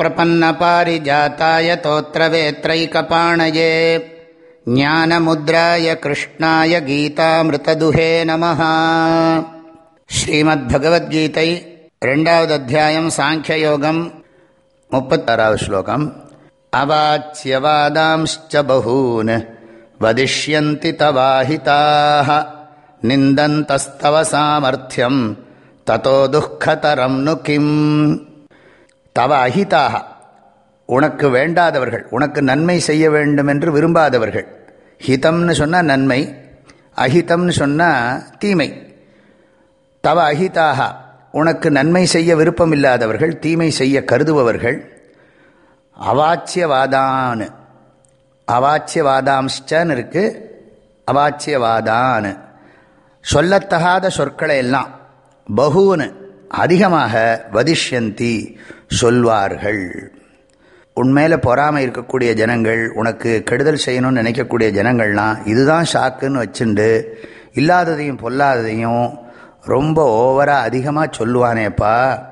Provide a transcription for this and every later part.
पन्नपारिजाताय तोत्रवेत्रैकपाणये। ज्ञानमुद्राय कृष्णाय गीतामृतदुहे नमः। श्रीमद्भगवद्गीतै रेण्डावदध्यायम् साङ्ख्ययोगम् मुप्पत्तराव श्लोकम् अवाच्यवादांश्च बहून् वदिष्यन्ति तवाहिताः निन्दन्तस्तव सामर्थ्यम् ततो दुःखतरम् नु किम् தவ அஹிதாக. உனக்கு வேண்டாதவர்கள் உனக்கு நன்மை செய்ய வேண்டும் என்று விரும்பாதவர்கள். ஹிதம்னு சொன்னால் நன்மை அஹிதம்னு சொன்னால் தீமை. தவ அஹிதாக. உனக்கு நன்மை செய்ய விருப்பம் இல்லாதவர்கள் தீமை செய்ய கருதுபவர்கள். அவாச்சியவாதான்னு. அவாச்சியவாதாம்ஸ்டன்னு இருக்கு. அவாச்சியவாதான்னு. சொல்லத்தகாத சொற்களை எல்லாம். பகுன்னு. அதிகமாக வதிஷ்யந்தி சொல்வார்கள். உண்மையில பொறாமை இருக்கக்கூடிய ஜனங்கள் உனக்கு கெடுதல் செய்யணும்னு நினைக்கக்கூடிய ஜனங்கள்லாம் இதுதான் ஷாக்குன்னு வச்சுண்டு இல்லாததையும் பொல்லாததையும் ரொம்ப ஓவராக அதிகமாக சொல்லுவானேப்பா.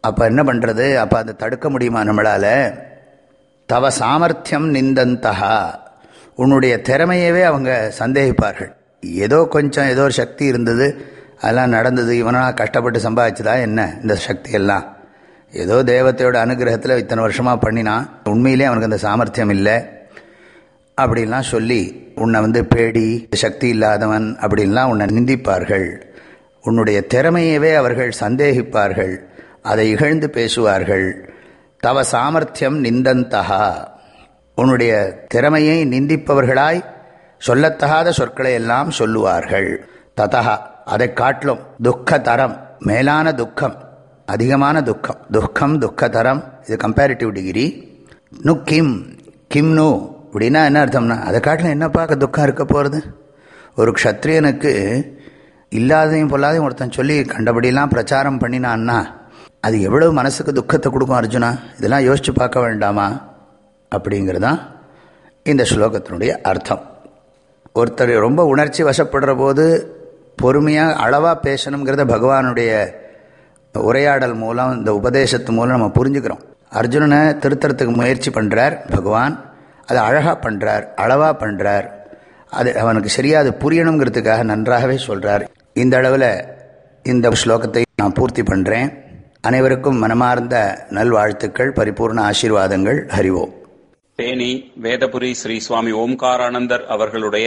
அப்போ என்ன பண்ணுறது அப்போ அதை தடுக்க முடியுமா நம்மளால்? தவ சாமர்த்தியம் நிந்தந்தகா உன்னுடைய திறமையவே அவங்க சந்தேகிப்பார்கள். ஏதோ கொஞ்சம் ஏதோ ஒரு சக்தி இருந்தது. அதெல்லாம் நடந்தது இவனா கஷ்டப்பட்டு சம்பாதிச்சதா என்ன? இந்த சக்தியெல்லாம். ஏதோ தேவத்தையோட அனுகிரகத்தில் இத்தனை வருஷமாக பண்ணினான் உண்மையிலே அவனுக்கு அந்த சாமர்த்தியம் இல்லை. அப்படின்லாம் சொல்லி உன்னை வந்து பேடி சக்தி இல்லாதவன் அப்படின்லாம் உன்னை நிந்திப்பார்கள். உன்னுடைய திறமையவே அவர்கள் சந்தேகிப்பார்கள். அதை இகழ்ந்து பேசுவார்கள். தவ சாமர்த்தியம் நிந்தந்தகா உன்னுடைய திறமையை நிந்திப்பவர்களாய் சொல்லத்தகாத சொற்களை எல்லாம் சொல்லுவார்கள். ததா அதை காட்டிலும் துக்க தரம் மேலான துக்கம் அதிகமான துக்கம். துக்கம் துக்கதரம் இது கம்பேரிட்டிவ் டிகிரி நு கிம் கிம் நு அப்படின்னா என்ன அர்த்தம்னா அதை காட்டிலும் என்ன பார்க்க துக்கம் இருக்க போகிறது ஒரு க்ஷத்ரியனுக்கு இல்லாதையும் பொல்லாதையும் ஒருத்தன் சொல்லி கண்டபடியெல்லாம் பிரச்சாரம் பண்ணினான்னா அது எவ்வளவு மனசுக்கு துக்கத்தை கொடுக்கும் அர்ஜுனா? இதெல்லாம் யோசித்து பார்க்க வேண்டாமா? அப்படிங்கிறது தான் இந்த ஸ்லோகத்தினுடைய அர்த்தம். ஒருத்தர் ரொம்ப உணர்ச்சி வசப்படுற போது பொறுமையாக அளவாக பேசணுங்கிறத பகவானுடைய உரையாடல் மூலம் இந்த உபதேசத்து மூலம் நம்ம புரிஞ்சுக்கிறோம். அர்ஜுனனை திருத்தறத்துக்கு முயற்சி பண்ணுறார் பகவான். அதை அழகாக பண்ணுறார் அளவாக பண்ணுறார் அது அவனுக்கு சரியாக அது புரியணுங்கிறதுக்காக நன்றாகவே சொல்கிறார் இந்த அளவில் இந்த ஸ்லோகத்தை நான் பூர்த்தி பண்ணுறேன் அனைவருக்கும் மனமார்ந்த நல்வாழ்த்துக்கள் பரிபூர்ண ஆசீர்வாதங்கள். ஹரிவோம் தேனி வேதபுரி ஸ்ரீ சுவாமி ஓம்காரானந்தர் அவர்களுடைய